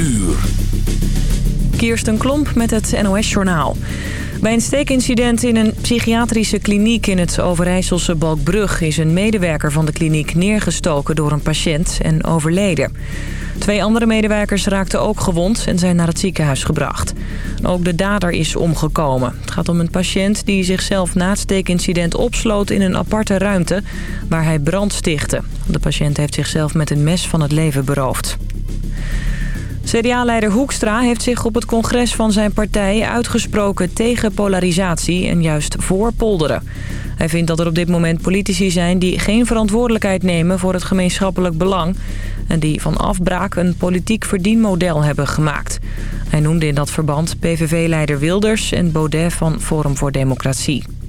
uur. Kirsten Klomp met het NOS-journaal. Bij een steekincident in een psychiatrische kliniek in het Overijsselse Balkbrug... is een medewerker van de kliniek neergestoken door een patiënt en overleden. Twee andere medewerkers raakten ook gewond en zijn naar het ziekenhuis gebracht. Ook de dader is omgekomen. Het gaat om een patiënt die zichzelf na het steekincident opsloot in een aparte ruimte... waar hij brand stichtte. De patiënt heeft zichzelf met een mes van het leven beroofd. CDA-leider Hoekstra heeft zich op het congres van zijn partij uitgesproken tegen polarisatie en juist voor polderen. Hij vindt dat er op dit moment politici zijn die geen verantwoordelijkheid nemen voor het gemeenschappelijk belang en die van afbraak een politiek verdienmodel hebben gemaakt. Hij noemde in dat verband PVV-leider Wilders en Baudet van Forum voor Democratie.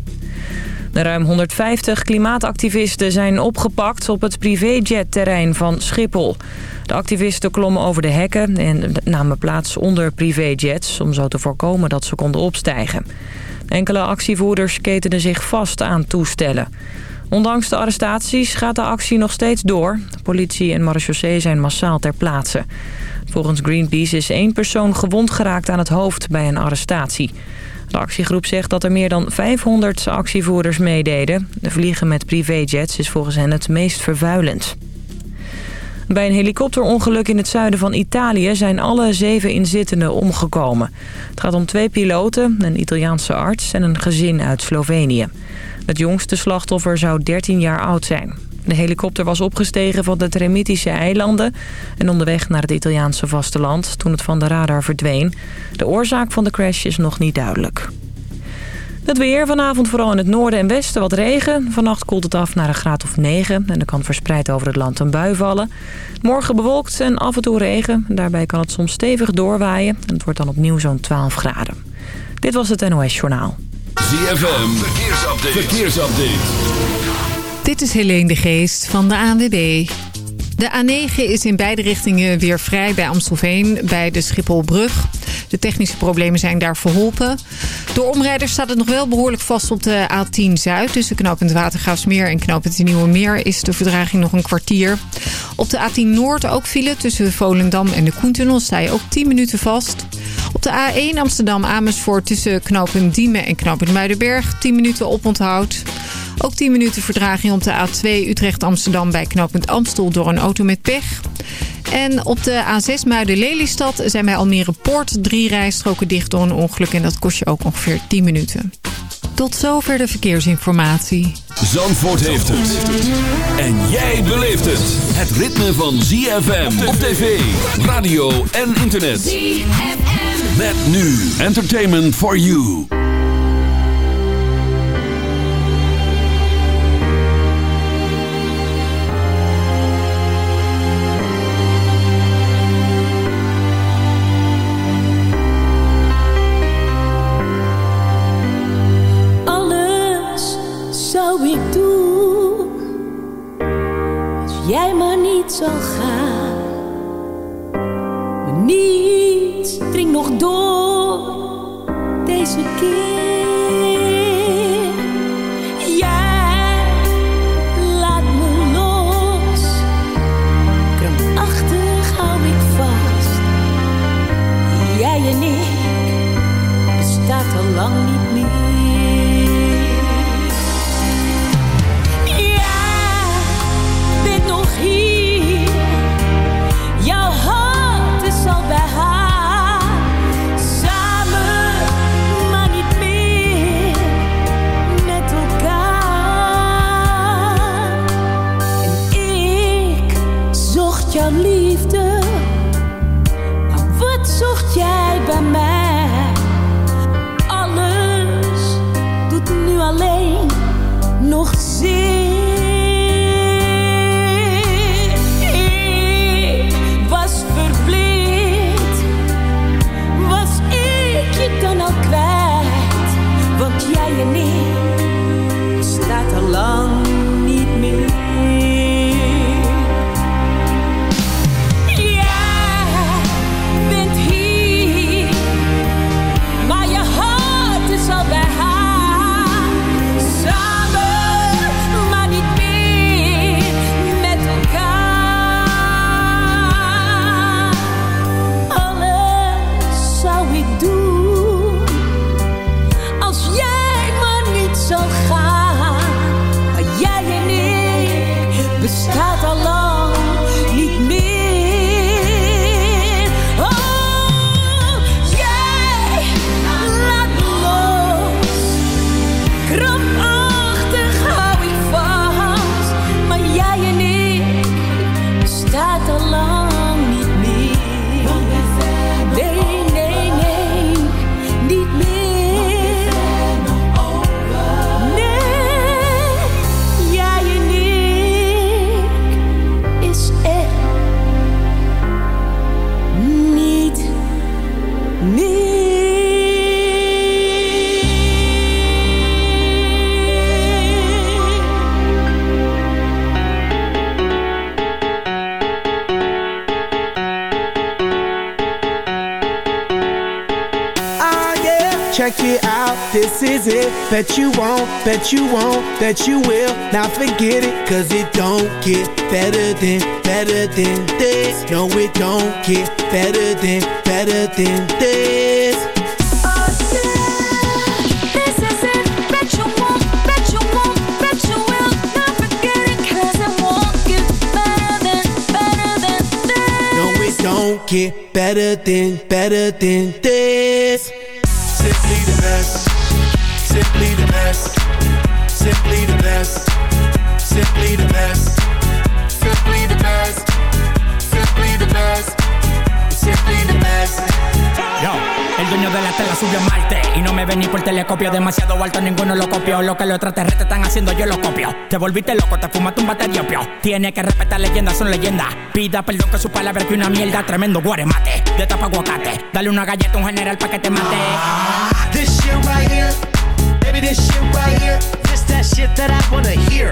Ruim 150 klimaatactivisten zijn opgepakt op het privéjetterrein van Schiphol. De activisten klommen over de hekken en namen plaats onder privéjets... om zo te voorkomen dat ze konden opstijgen. Enkele actievoerders ketenen zich vast aan toestellen. Ondanks de arrestaties gaat de actie nog steeds door. Politie en marechaussee zijn massaal ter plaatse. Volgens Greenpeace is één persoon gewond geraakt aan het hoofd bij een arrestatie. De actiegroep zegt dat er meer dan 500 actievoerders meededen. De vliegen met privéjets is volgens hen het meest vervuilend. Bij een helikopterongeluk in het zuiden van Italië zijn alle zeven inzittenden omgekomen. Het gaat om twee piloten, een Italiaanse arts en een gezin uit Slovenië. Het jongste slachtoffer zou 13 jaar oud zijn. De helikopter was opgestegen van de Tremitische eilanden... en onderweg naar het Italiaanse vasteland toen het van de radar verdween. De oorzaak van de crash is nog niet duidelijk. Het weer vanavond vooral in het noorden en westen wat regen. Vannacht koelt het af naar een graad of 9 en er kan verspreid over het land een bui vallen. Morgen bewolkt en af en toe regen. Daarbij kan het soms stevig doorwaaien en het wordt dan opnieuw zo'n 12 graden. Dit was het NOS Journaal. ZFM, verkeersupdate. verkeersupdate. Dit is Helene de Geest van de ANWB. De A9 is in beide richtingen weer vrij bij Amstelveen, bij de Schipholbrug. De technische problemen zijn daar verholpen. Door omrijders staat het nog wel behoorlijk vast op de A10 Zuid. Tussen knooppunt Watergraafsmeer en knooppunt Nieuwe Meer is de verdraging nog een kwartier. Op de A10 Noord ook file tussen Volendam en de Koentunnel sta je ook 10 minuten vast. Op de A1 Amsterdam-Amersfoort tussen knooppunt Diemen en knooppunt Muidenberg 10 minuten oponthoud. Ook 10 minuten verdraging op de A2 Utrecht-Amsterdam bij knooppunt Amstel door een auto met pech. En op de A6 Muiden-Lelystad zijn bij Almere Poort drie rijstroken dicht door een ongeluk. En dat kost je ook ongeveer 10 minuten. Tot zover de verkeersinformatie. Zandvoort heeft het. En jij beleeft het. Het ritme van ZFM op tv, radio en internet. ZFM. Met nu Entertainment for You. Jij maar niet zal gaan. Maar niets dringt nog door Deze keer. Jij laat me los. Krampachtig hou ik vast. Jij en ik bestaat al lang niet meer. This is it. Bet you won't, bet you won't, bet you will. Now forget it, cause it don't get better than, better than this. No, it don't get better than, better than this. This is it, bet you, bet you won't, bet you will Not forget it, won't get better, better than this. No, it don't get better than, better than this. Simply the best. Simply the best. Simply the best. Simply the best. Simply the best. Yo, el dueño de la tela subió a Marte Y no me ven ni por telescopio. Demasiado alto, ninguno lo copió. Lo que los extraterrestres están haciendo, yo lo copio. Te volviste loco, te fumaste un batería opio. Tiene que respetar leyendas, son leyendas. Pida perdón que su palabra que una mierda. Tremendo guaremate, de tapa aguacate. Dale una galleta a un general pa' que te mate. This shit right here. Baby, this shit right here. This that shit that I wanna hear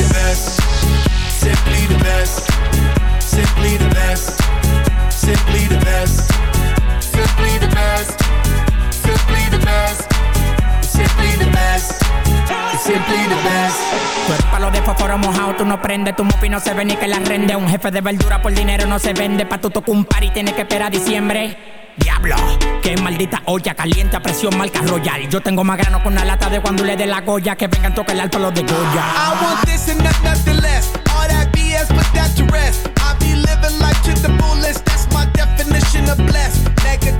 the best. Simply the best. Simply the best. Simply the best. Simply the best. Simply the best. Simply the best. Simply the best. Tú eres de fósforo mojado, tú no prendes Tu mufi no se ve ni que la rende. Un jefe de verdura por dinero no se vende Pa' tu tocar un par y tienes que esperar diciembre Diablo, qué maldita olla caliente a presión marca royal. Yo tengo más grano con una lata de cuando le dé la goya que vengan tocar el alto los de Goya. I want this and not nothing less. All that BS, put that to rest. I be living life to the fullest. That's my definition of blessed. Negative,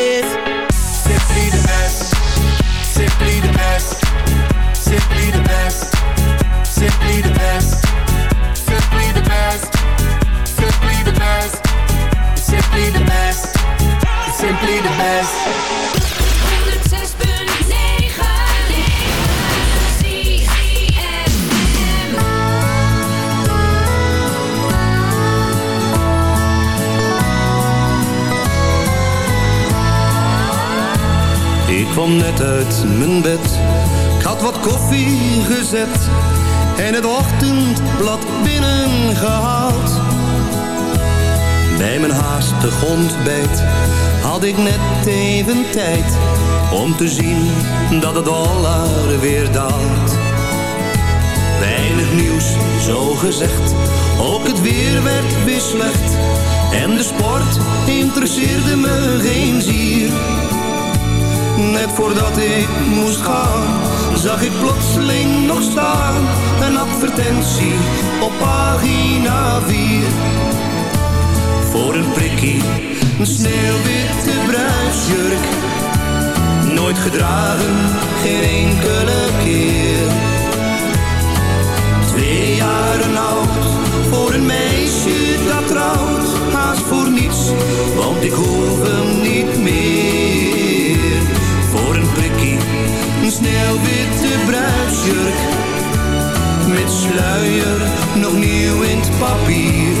Simply the best, simply the best. 106.9 Ik kwam net uit mijn bed, ik had wat koffie gezet en het ochtendblad binnengehaald. Bij mijn haastig ontbijt had ik net even tijd om te zien dat het dollar weer daalt. Weinig nieuws, zo gezegd, ook het weer werd weer. En de sport interesseerde me geen zier. Net voordat ik moest gaan, zag ik plotseling nog staan. Een advertentie op pagina 4. Voor een prikkie, een sneeuwwitte bruidsjurk. Nooit gedragen, geen enkele keer. Twee jaren oud, voor een meisje dat trouwt. Haast voor niets, want ik hoef hem niet meer. Voor een prikkie, een sneeuwwitte bruidsjurk. Met sluier, nog nieuw in het papier.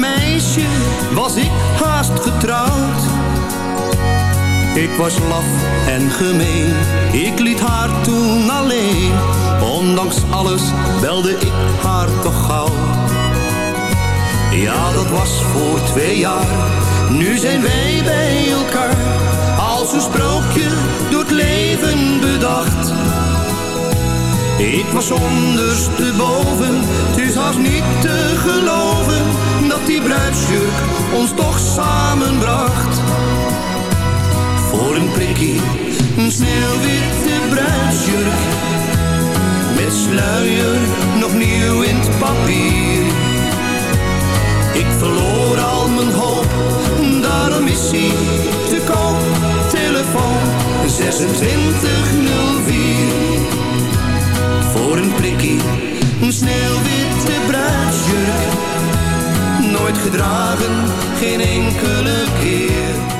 Meisje was ik haast getrouwd. Ik was laf en gemeen, ik liet haar toen alleen. Ondanks alles belde ik haar toch gauw. Ja, dat was voor twee jaar, nu zijn wij bij elkaar. Als een sprookje door het leven bedacht. Ik was ondersteboven, het is haast niet te geloven dat die bruidsjurk ons toch samenbracht. Voor een prikkie, een sneeuwwitte bruidsjurk, met sluier nog nieuw in het papier. Ik verloor al mijn hoop, daarom is hij te koop. Telefoon 2604 voor een prikkie, een sneeuwwitte bruidsjurk. Nooit gedragen, geen enkele keer.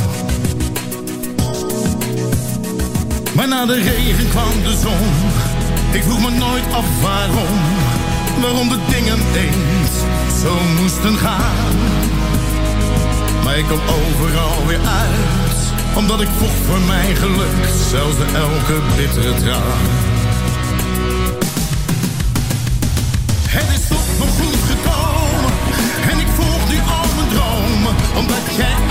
Maar na de regen kwam de zon. Ik vroeg me nooit af waarom, waarom de dingen eens zo moesten gaan. Maar ik kom overal weer uit Omdat ik vocht voor mijn geluk Zelfs de elke bittere traan Het is toch nog goed gekomen En ik volg nu al mijn dromen Omdat jij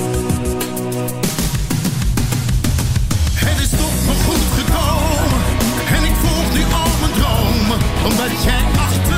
Omdat jij achter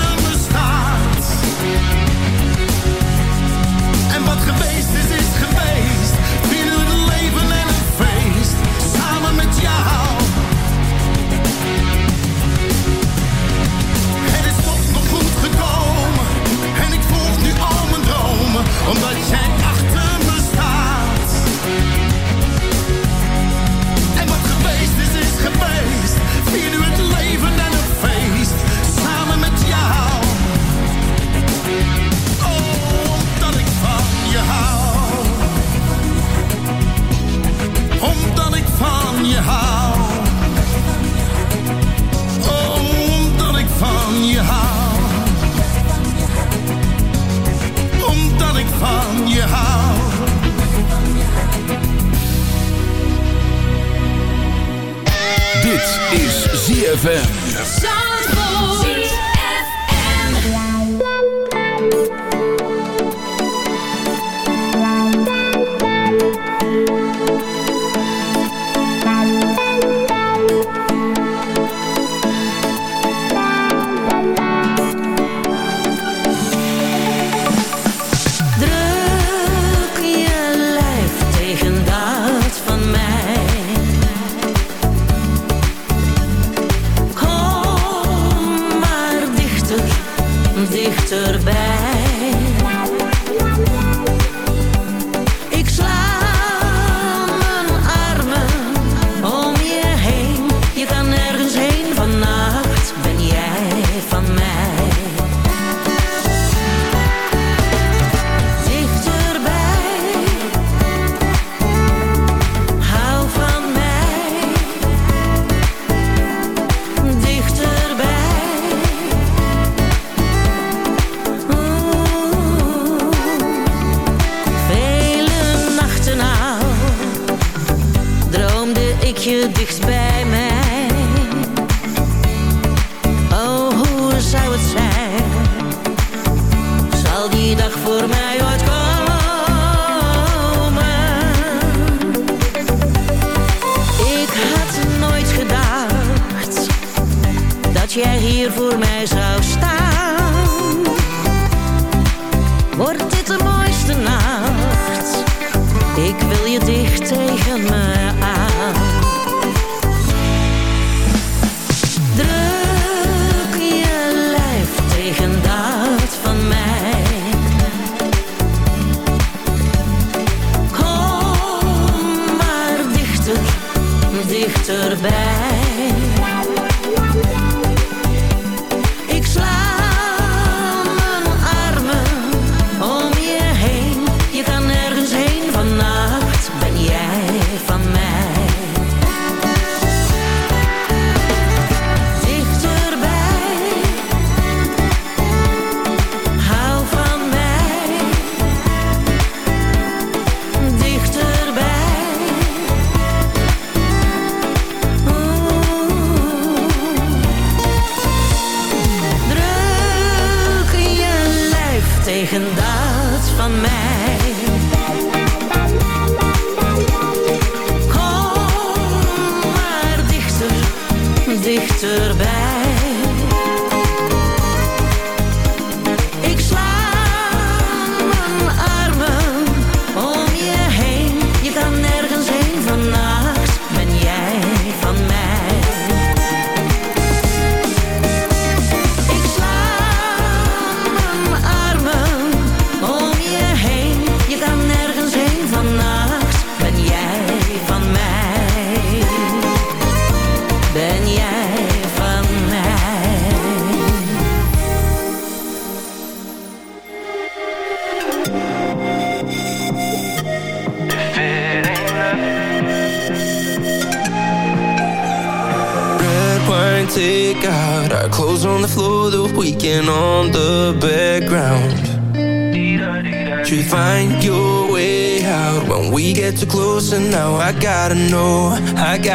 dichterbij.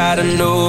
gotta know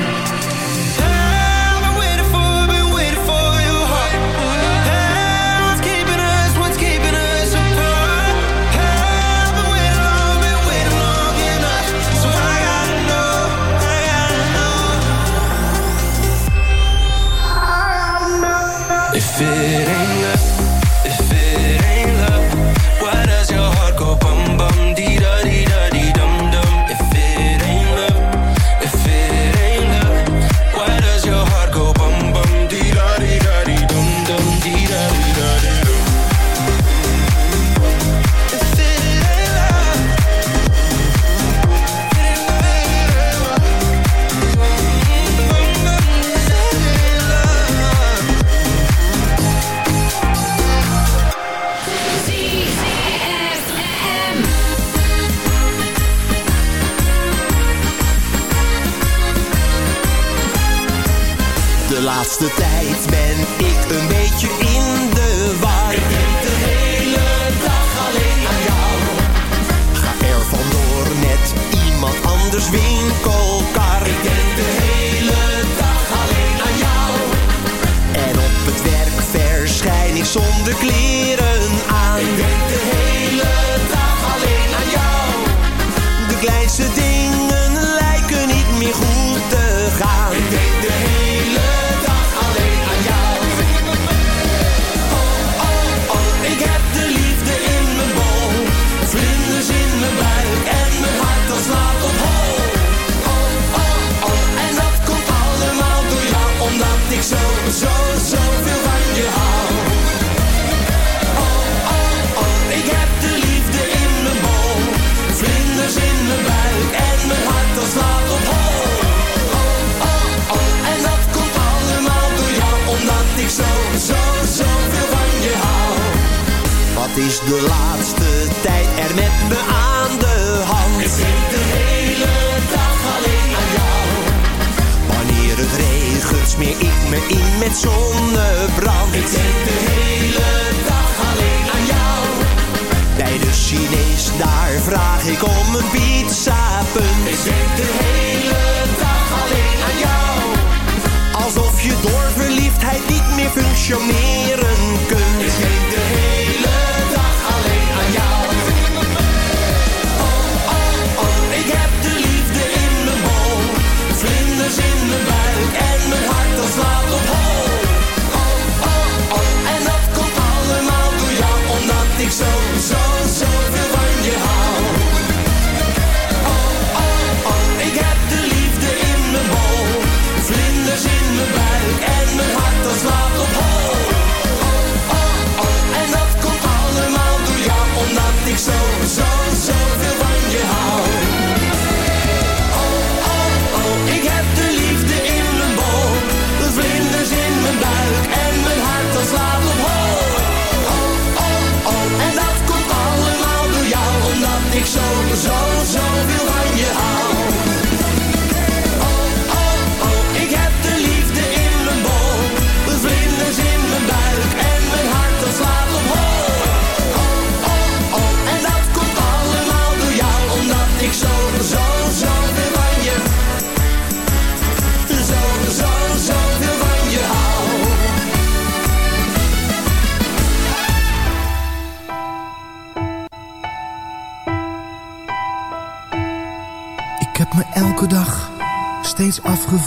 de kleren aan. Ik denk de hele dag alleen aan jou. De kleinste dingen.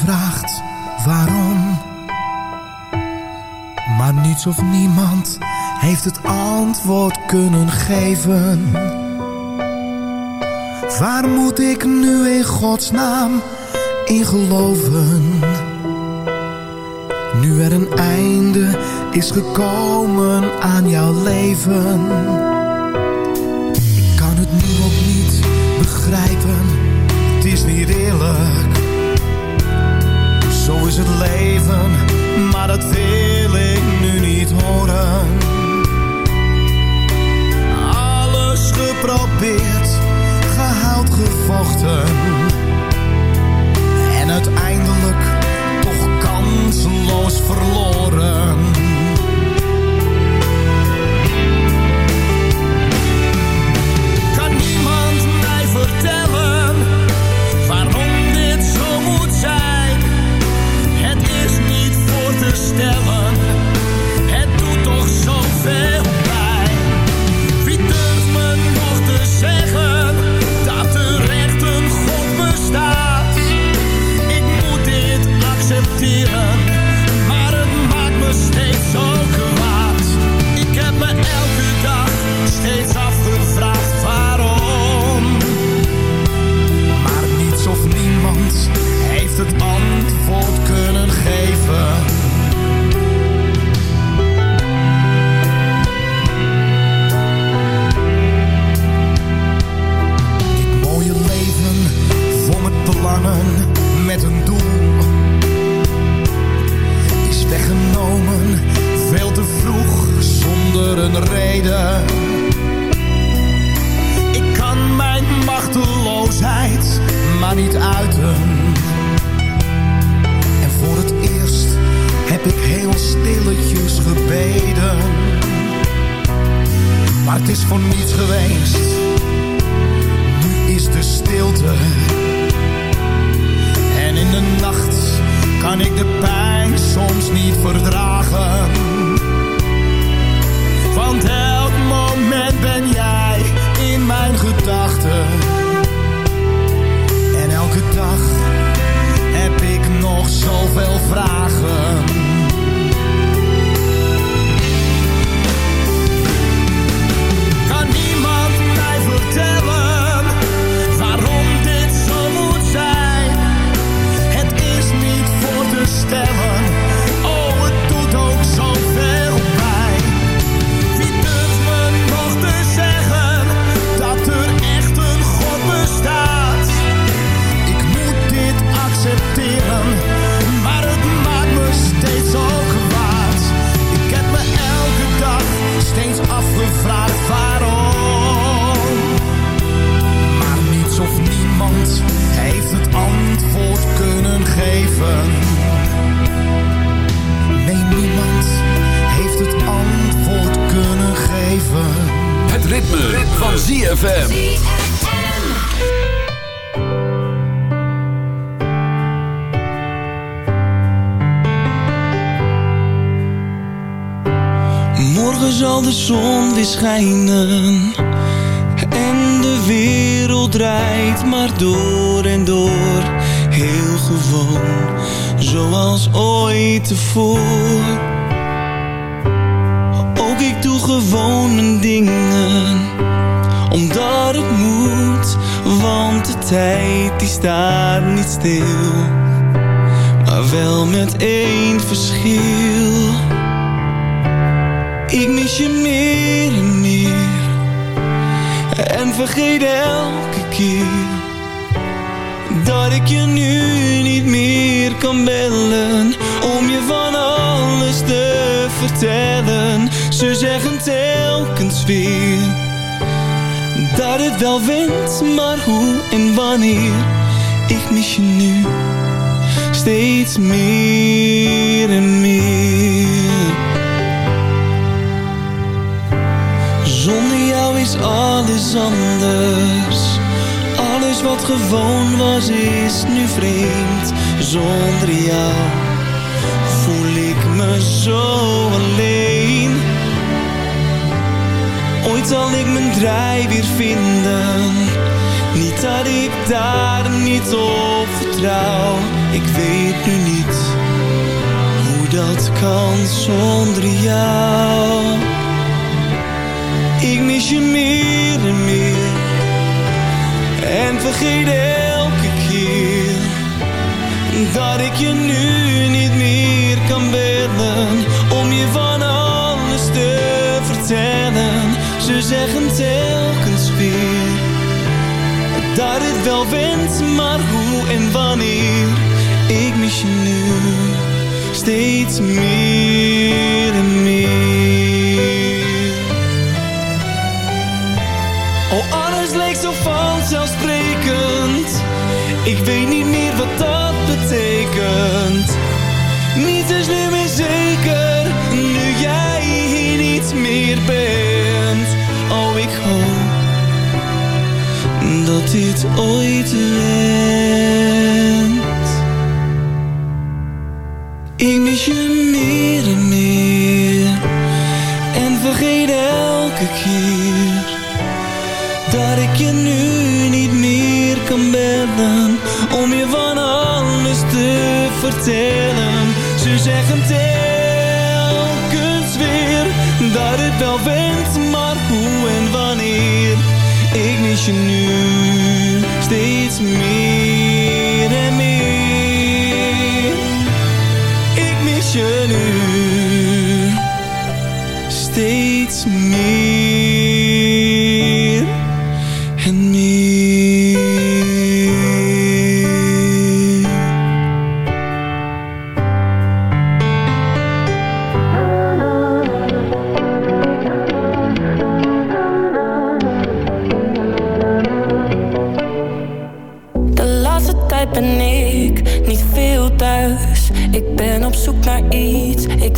vraagt waarom. Maar niets of niemand heeft het antwoord kunnen geven. Waar moet ik nu in godsnaam in geloven? Nu er een einde is gekomen aan jouw leven maar dat wil ik nu niet horen. Alles geprobeerd, gehaald, gevochten. En uiteindelijk toch kansloos verloren. ZFM. Morgen zal de zon weer schijnen En de wereld draait maar door en door. Heel gewoon, zoals ooit tevoren. Ook ik doe gewoon mijn dingen Omdat het moet, want de tijd die staat niet stil. Maar wel met één verschil. Ik mis je meer en meer. En vergeet elke keer Dat ik je nu niet meer kan bellen Om je van alles te vertellen. Ze zeggen telkens weer Dat het wel wint, maar hoe en wanneer Ik mis je nu Steeds meer en meer Zonder jou is alles anders. Alles wat gewoon was is nu vreemd. Zonder jou voel ik me zo alleen. Ooit zal ik mijn draai weer vinden. Niet dat ik daar niet op vertrouw. Ik weet nu niet hoe dat kan zonder jou. Ik mis je meer en meer En vergeet elke keer Dat ik je nu niet meer kan bellen Ze zeggen telkens weer Dat het wel went, maar hoe en wanneer Ik mis je nu steeds meer en meer Oh, alles leek zo vanzelfsprekend. Ik weet niet meer wat dat betekent. Niets is nu meer zeker, nu jij hier niet meer bent. Dat dit ooit wendt. Ik mis je meer en meer. En vergeet elke keer dat ik je nu niet meer kan bellen Om je van alles te vertellen Ze zeggen telkens weer Dat het wel went, mis je nu steeds meer en meer. Ik mis je nu steeds meer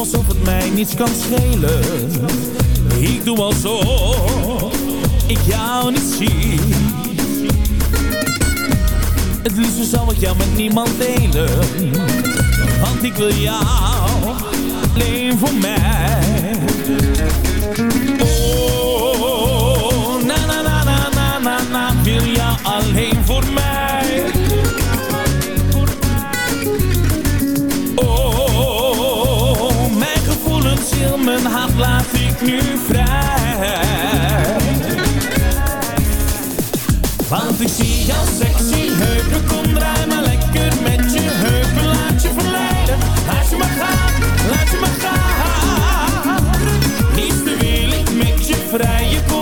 alsof het mij niets kan schelen. Ik doe alsof ik jou niet zie. Het liefst zou ik jou met niemand delen. Want ik wil jou alleen voor mij. Oh, na na na na na na, wil jou alleen voor mij. laat ik nu vrij. Want ik zie jou sexy heupen, kom draai maar lekker met je heupen. Laat je verleiden, laat je maar gaan, laat je maar gaan. niet te wil ik met je vrije kom.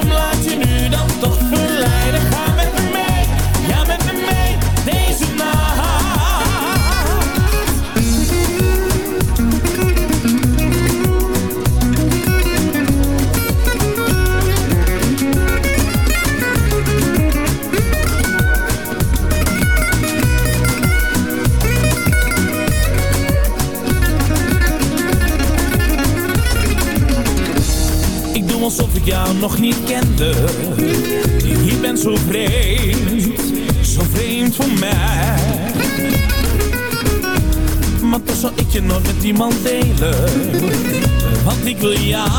jou nog niet kende. Je bent zo vreemd, zo vreemd voor mij. Maar toch zal ik je nooit met iemand delen. Want ik wil jou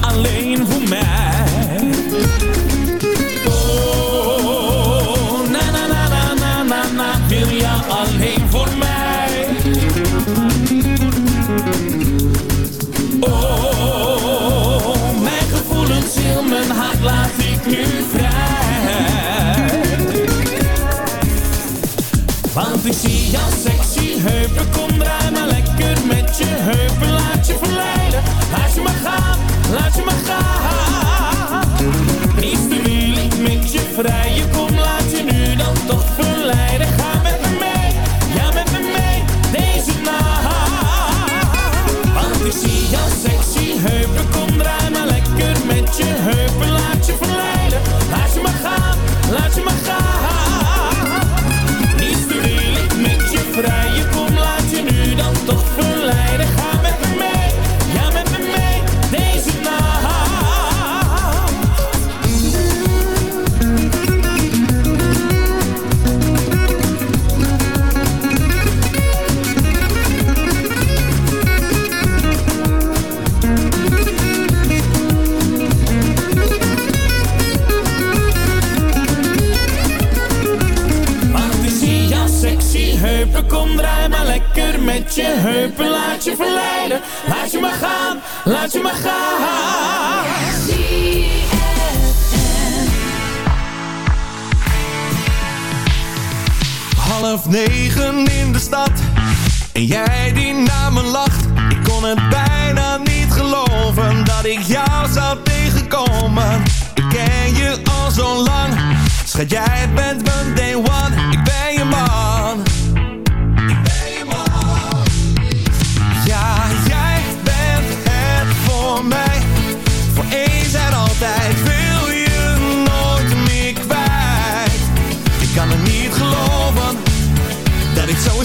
alleen voor mij.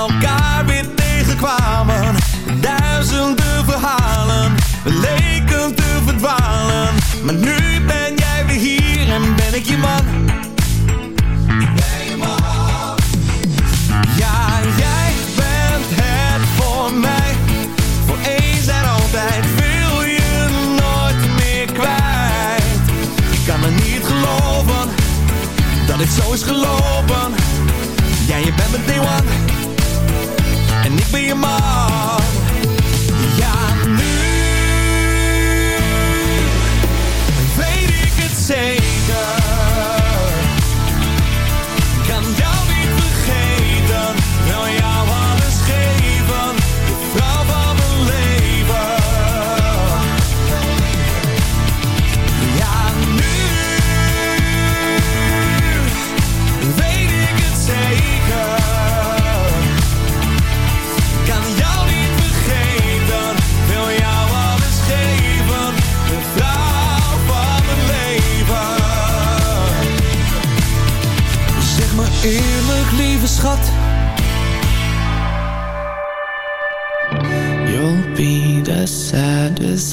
elkaar weer tegenkwamen. Duizenden verhalen, we leken te verdwalen. Maar nu ben jij weer hier en ben ik je man. Ben man. Ja, jij bent het voor mij. Voor eens en altijd wil je nooit meer kwijt. Ik kan me niet geloven dat ik zo is geloven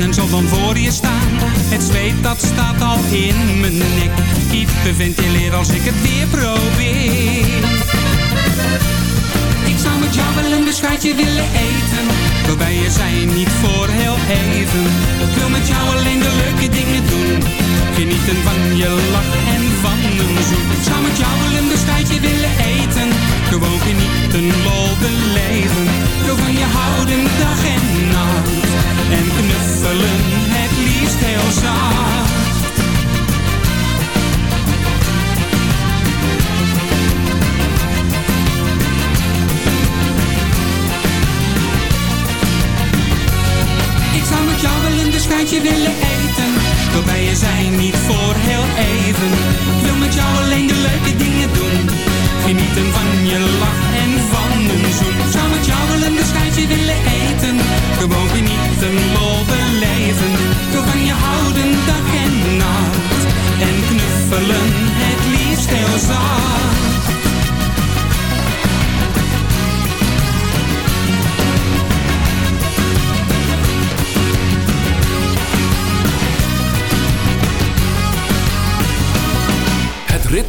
en zal dan voor je staan. Het zweet dat staat al in mijn nek. Hyperventileer als ik het weer probeer. Ik zou met jou wel een beschuitje willen eten. Waarbij je zijn niet voor heel even. Ik wil met jou alleen de leuke dingen doen. Genieten van je lach en van een zoen. Ik zou met jou wel een beschuitje willen eten gewoon genieten, lol beleven. Zo van je houden dag en nacht. En knuffelen het liefst heel zacht. Ik zou met jou wel een beschuitje willen eten. Wil bij je zijn, niet voor heel even. Ik wil met jou alleen de leuke dingen Genieten van je lach en van een zoen. Zou met jou wel een beschuitje willen eten? Gewoon genieten, lopen leven Zo van je houden dag en nacht. En knuffelen het liefst heel zacht.